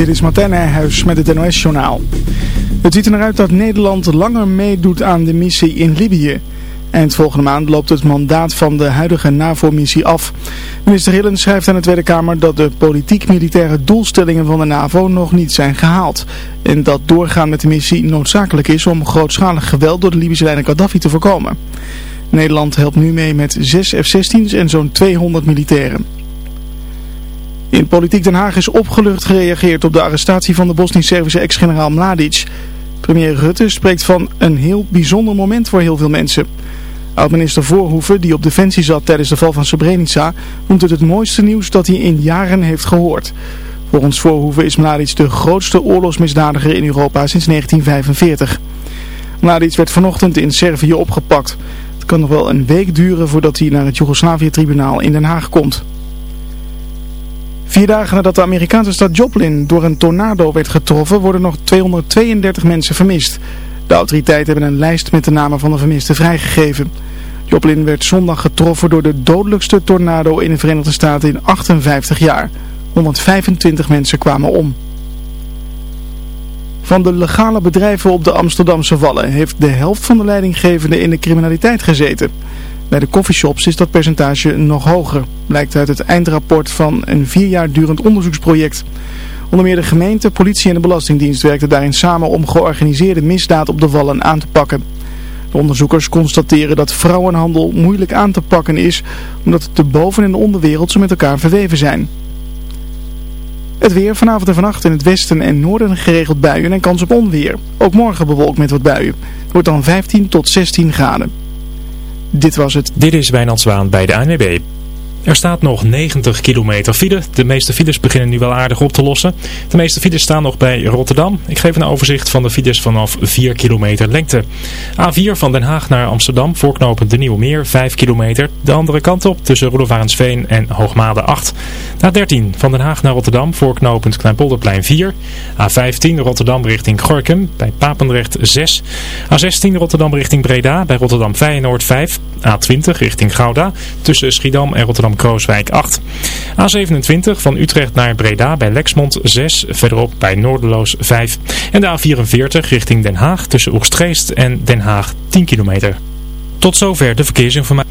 Dit is Martijn Nijhuis met het NOS-journaal. Het ziet er naar uit dat Nederland langer meedoet aan de missie in Libië. Eind volgende maand loopt het mandaat van de huidige NAVO-missie af. Minister Hillen schrijft aan de Tweede Kamer dat de politiek-militaire doelstellingen van de NAVO nog niet zijn gehaald. En dat doorgaan met de missie noodzakelijk is om grootschalig geweld door de Libische leider Gaddafi te voorkomen. Nederland helpt nu mee met 6 F-16's en zo'n 200 militairen. In Politiek Den Haag is opgelucht gereageerd op de arrestatie van de Bosnisch-Servische ex-generaal Mladic. Premier Rutte spreekt van een heel bijzonder moment voor heel veel mensen. Oud-minister Voorhoeven, die op defensie zat tijdens de val van Srebrenica, noemt het het mooiste nieuws dat hij in jaren heeft gehoord. Volgens Voorhoeven is Mladic de grootste oorlogsmisdadiger in Europa sinds 1945. Mladic werd vanochtend in Servië opgepakt. Het kan nog wel een week duren voordat hij naar het Joegoslavië-tribunaal in Den Haag komt. Vier dagen nadat de Amerikaanse stad Joplin door een tornado werd getroffen, worden nog 232 mensen vermist. De autoriteiten hebben een lijst met de namen van de vermisten vrijgegeven. Joplin werd zondag getroffen door de dodelijkste tornado in de Verenigde Staten in 58 jaar. 125 mensen kwamen om. Van de legale bedrijven op de Amsterdamse Wallen heeft de helft van de leidinggevenden in de criminaliteit gezeten. Bij de coffeeshops is dat percentage nog hoger, blijkt uit het eindrapport van een vier jaar durend onderzoeksproject. Onder meer de gemeente, politie en de Belastingdienst werkten daarin samen om georganiseerde misdaad op de wallen aan te pakken. De onderzoekers constateren dat vrouwenhandel moeilijk aan te pakken is, omdat de boven- en de onderwereld zo met elkaar verweven zijn. Het weer vanavond en vannacht in het westen en noorden geregeld buien en kans op onweer. Ook morgen bewolkt met wat buien. Het wordt dan 15 tot 16 graden. Dit was het. Dit is Wijnand Zwaan bij de ANWB. Er staat nog 90 kilometer file. De meeste files beginnen nu wel aardig op te lossen. De meeste files staan nog bij Rotterdam. Ik geef een overzicht van de files vanaf 4 kilometer lengte. A4 van Den Haag naar Amsterdam, voorknopend de Nieuwe Meer, 5 kilometer. De andere kant op tussen Roelofarensveen en Hoogmade 8. A13 van Den Haag naar Rotterdam, voorknopend Kleinpolderplein 4. A15 Rotterdam richting Gorkum, bij Papendrecht 6. A16 Rotterdam richting Breda, bij Rotterdam Feyenoord 5. A20 richting Gouda, tussen Schiedam en Rotterdam Krooswijk 8. A27 van Utrecht naar Breda bij Lexmond 6, verderop bij Noorderloos 5. En de A44 richting Den Haag tussen Oegstgeest en Den Haag 10 kilometer. Tot zover de verkeersinformatie.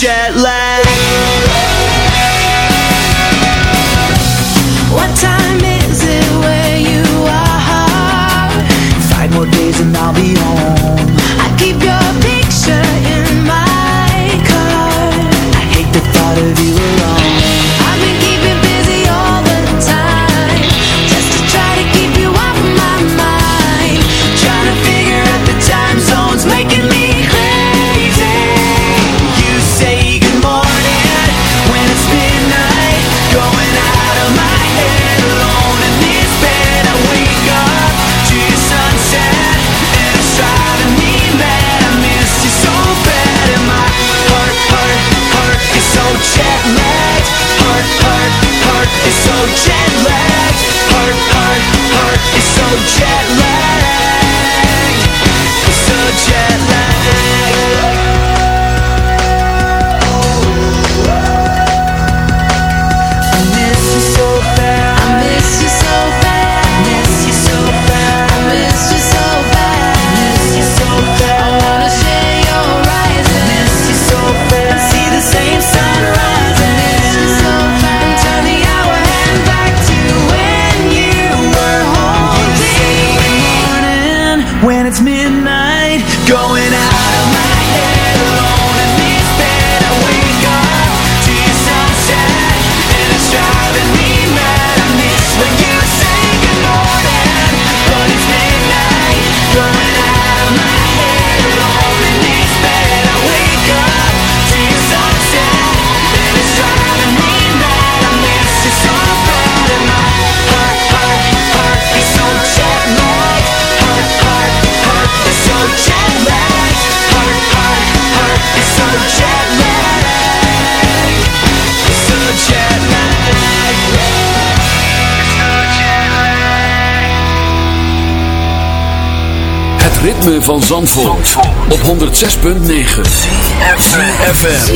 jet lag. ritme van Zandvoort, op 106.9 CFFM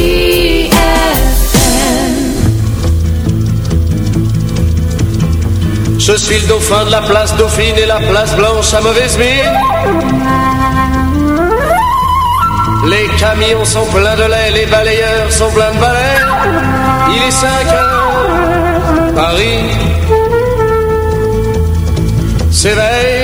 Je suis le dauphin de la place Dauphine et la place Blanche à mauvaise mine. Les camions sont pleins de lait, les balayeurs sont pleins de balais. Il est 5 heures, Paris s'éveille.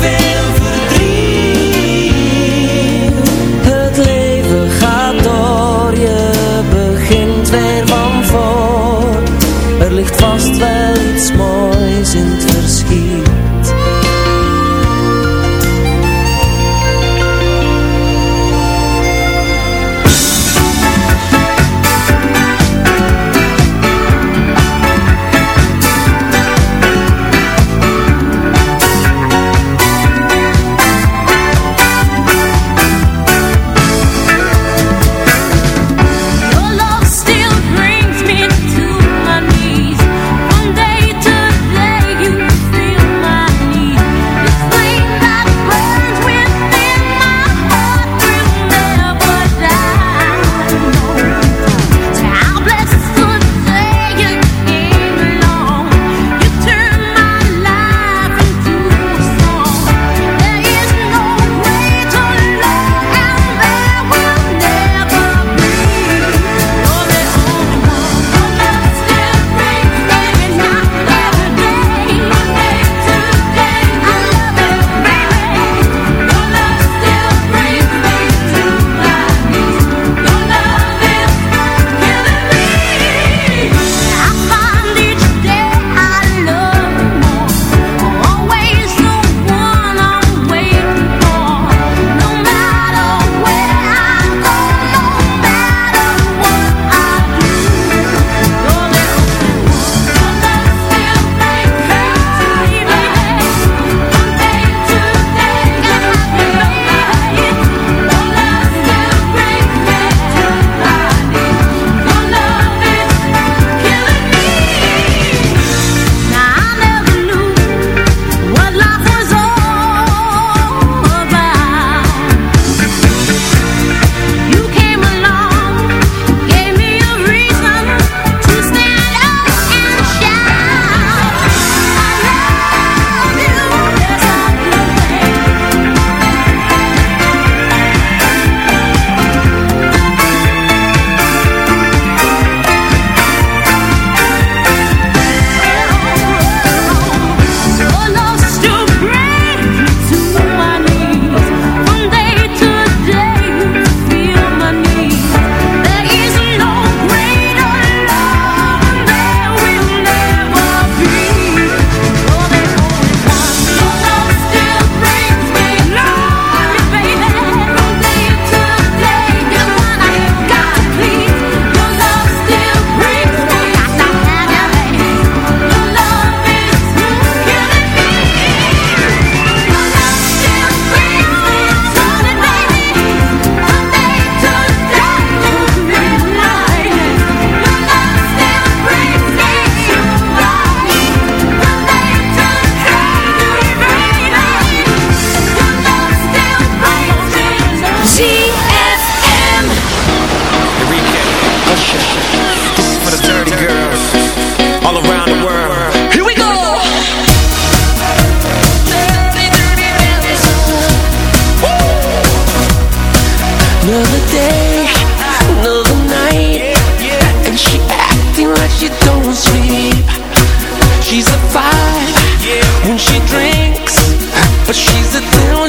feel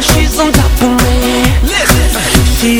she's on top of me. Listen, she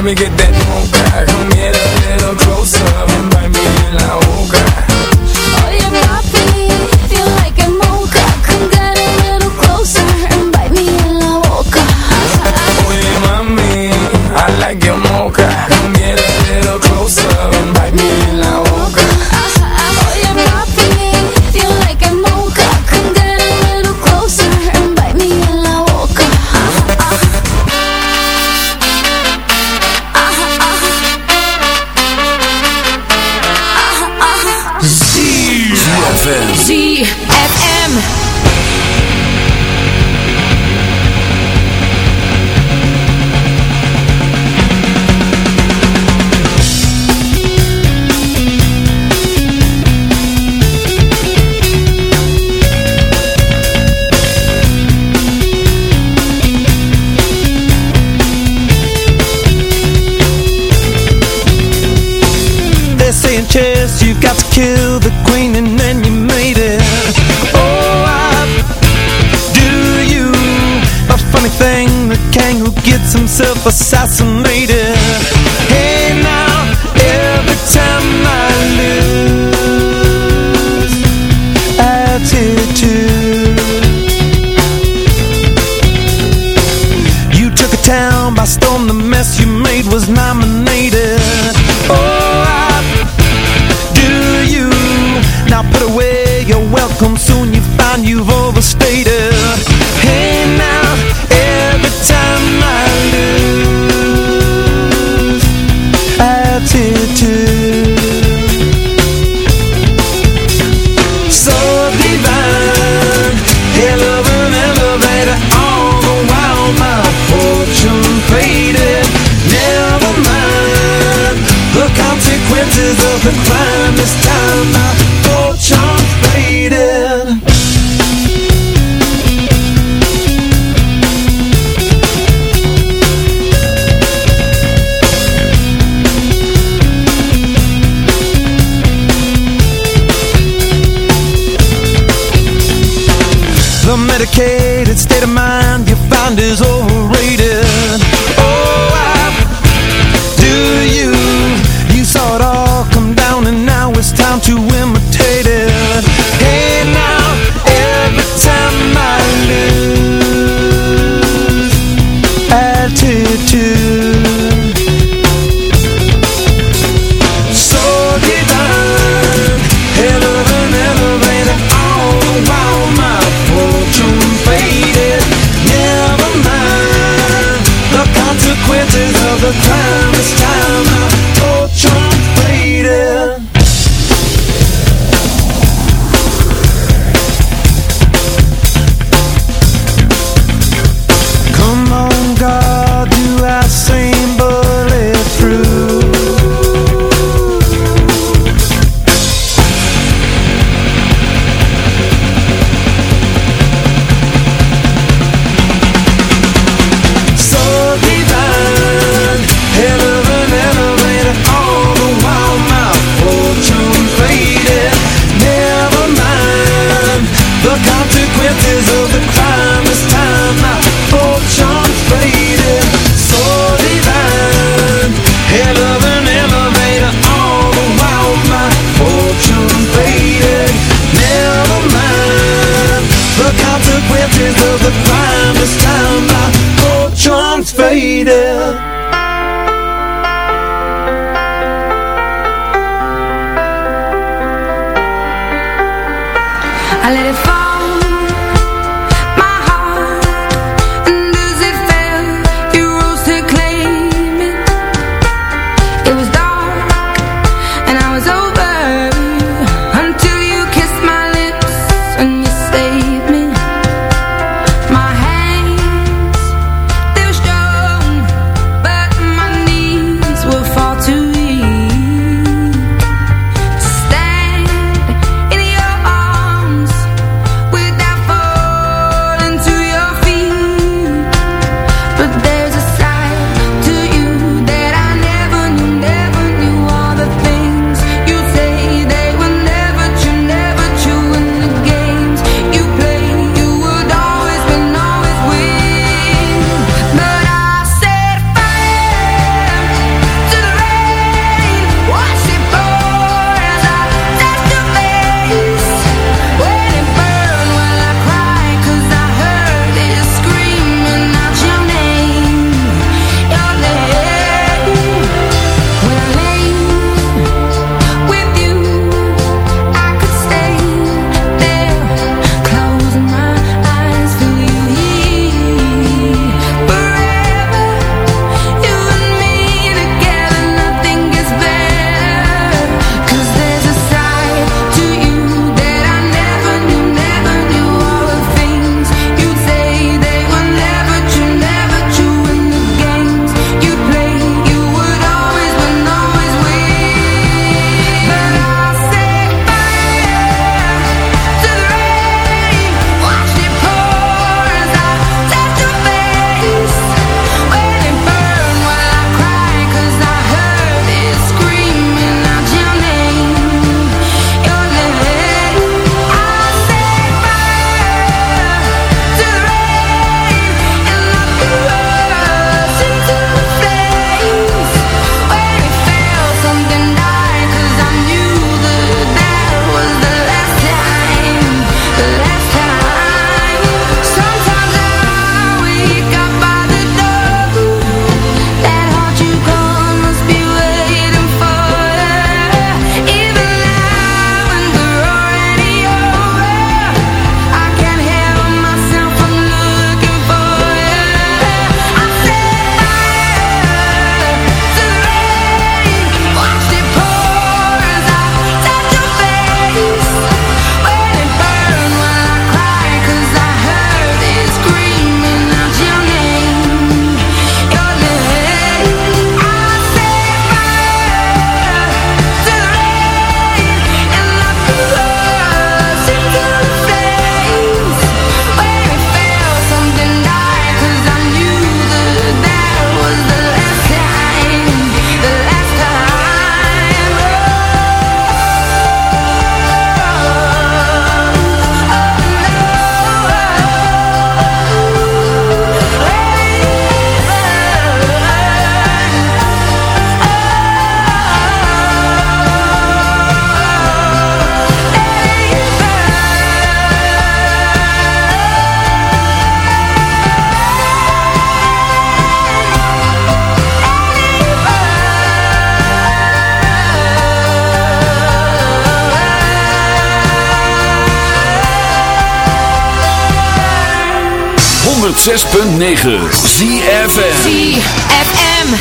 let me get that 106.9 ZFM ZFM.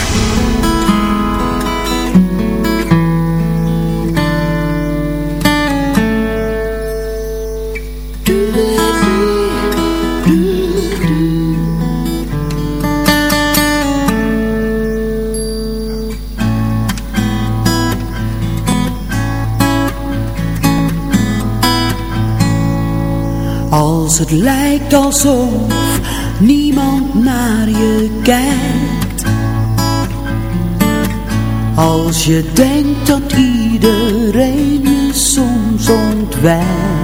Als het lijkt alsof Als je denkt dat iedereen je soms ontwijkt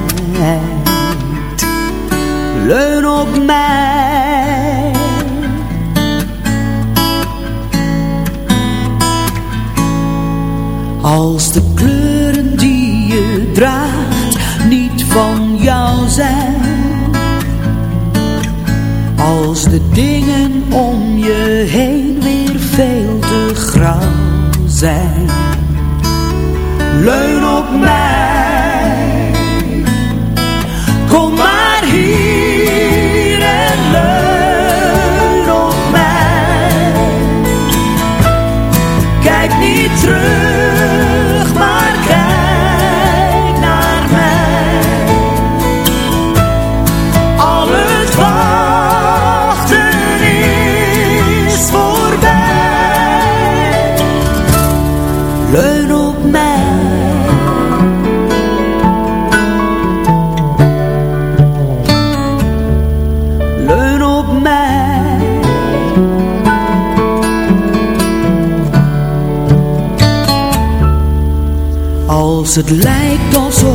het lijkt alsof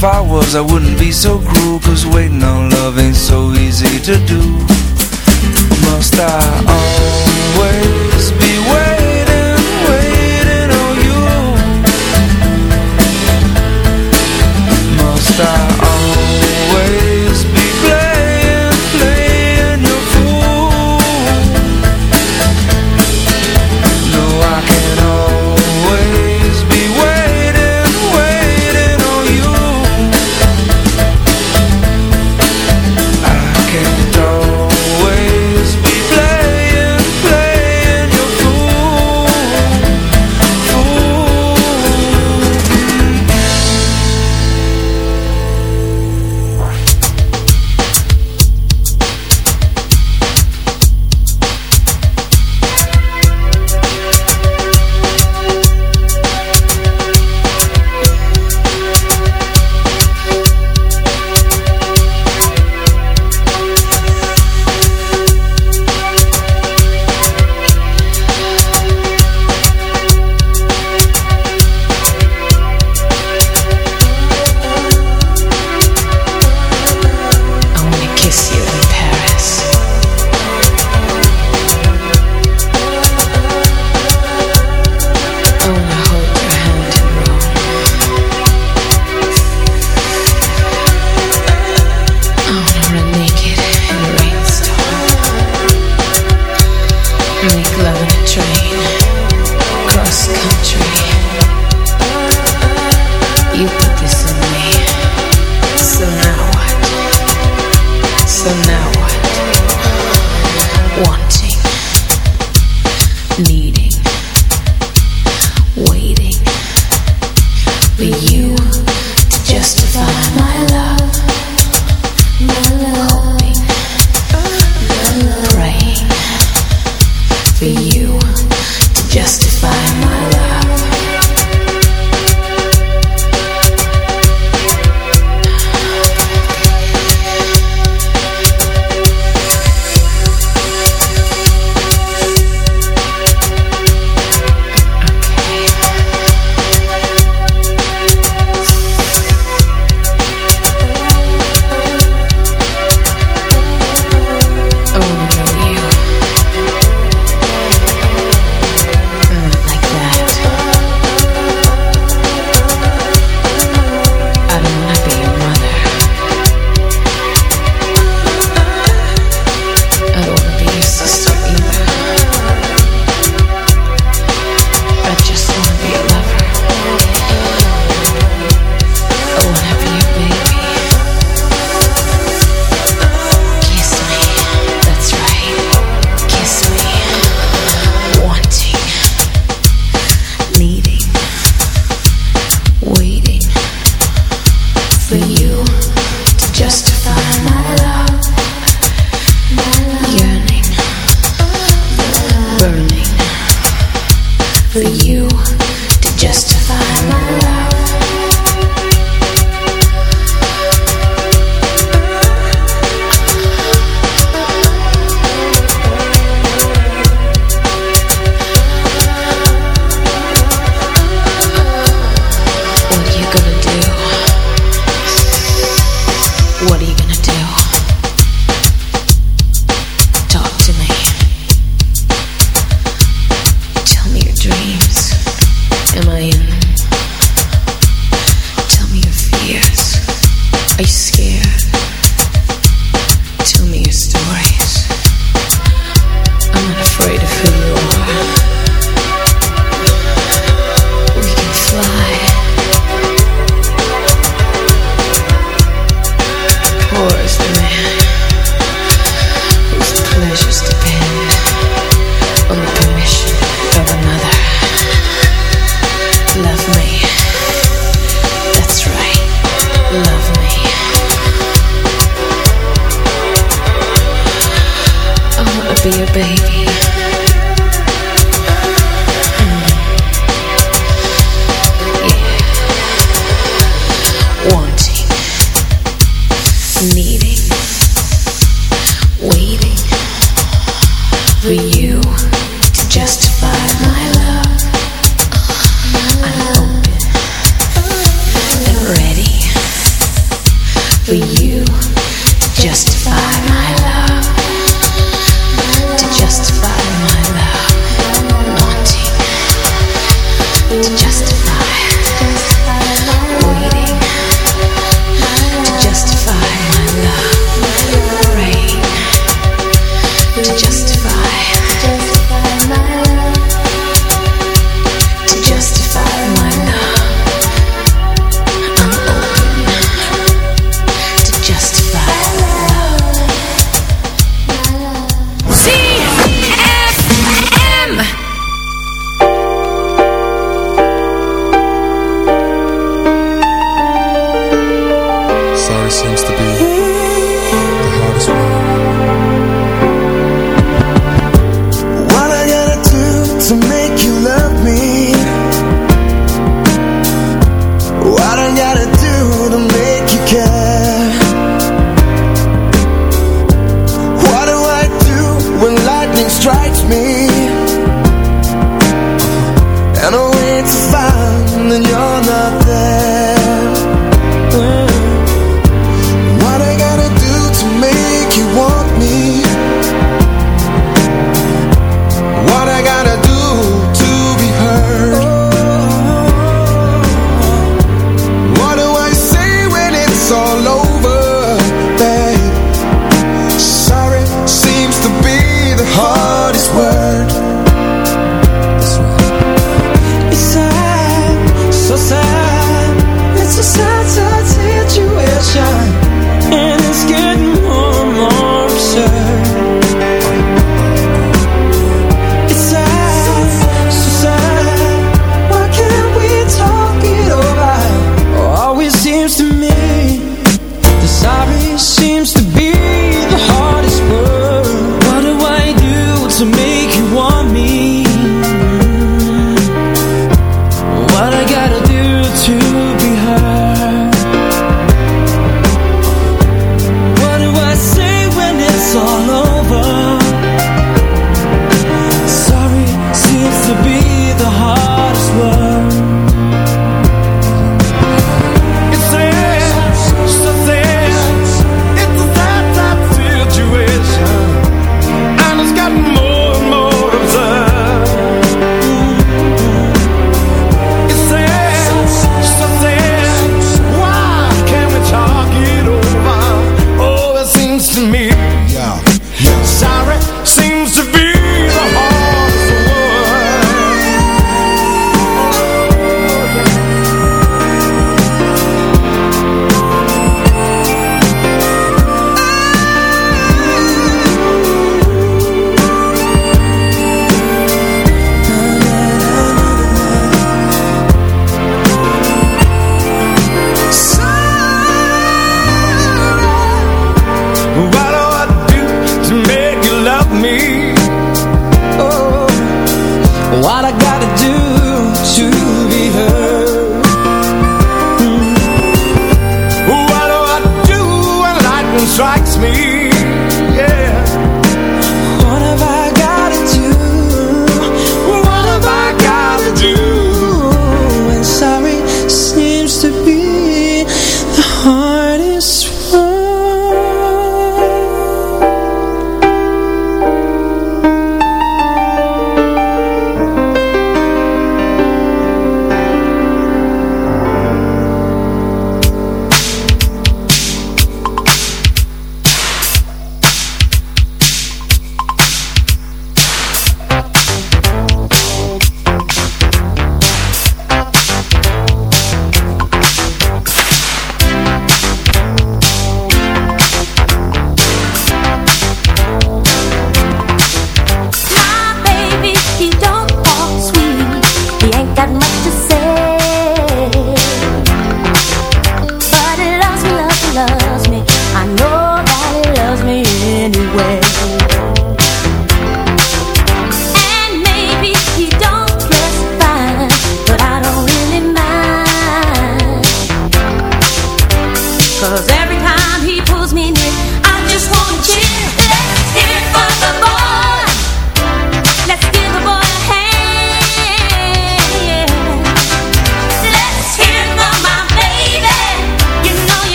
if I was, I wouldn't be so cruel Cause waiting on love ain't so easy to do. Must I always